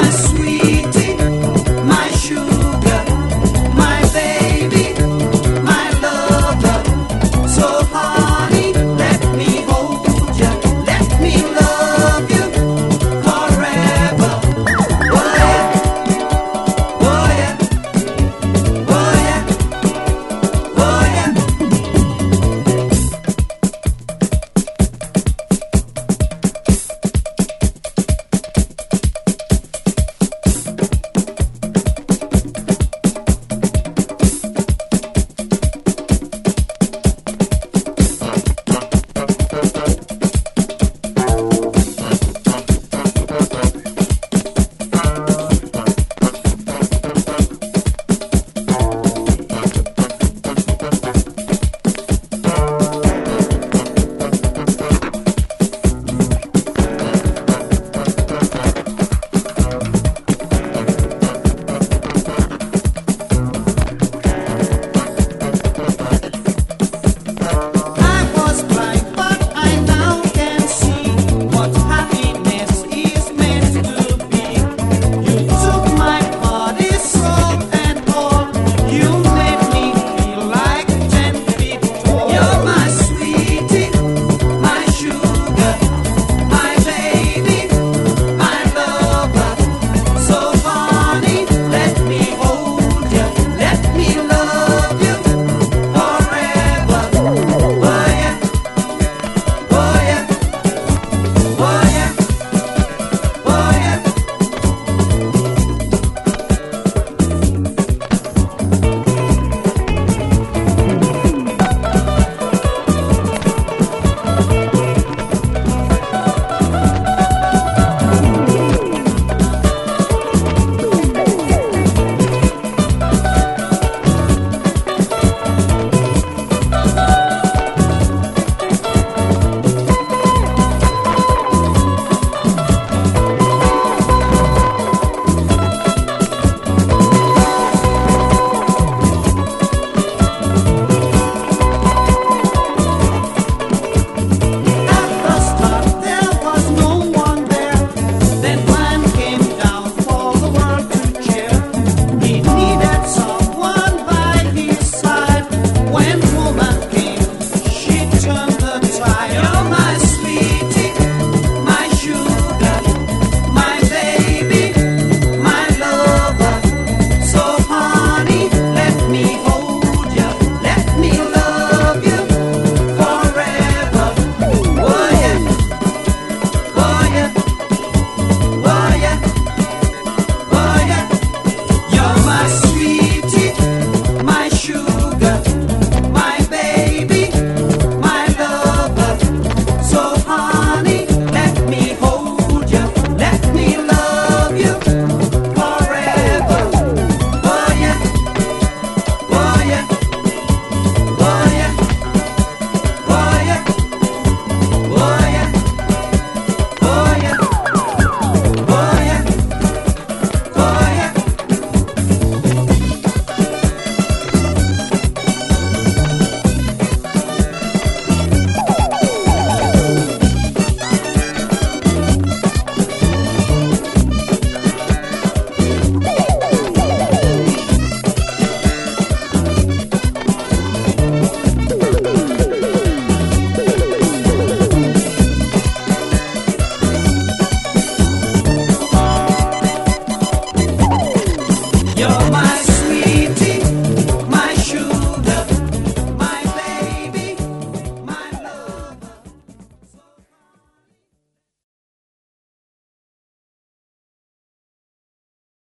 my sweet. boya.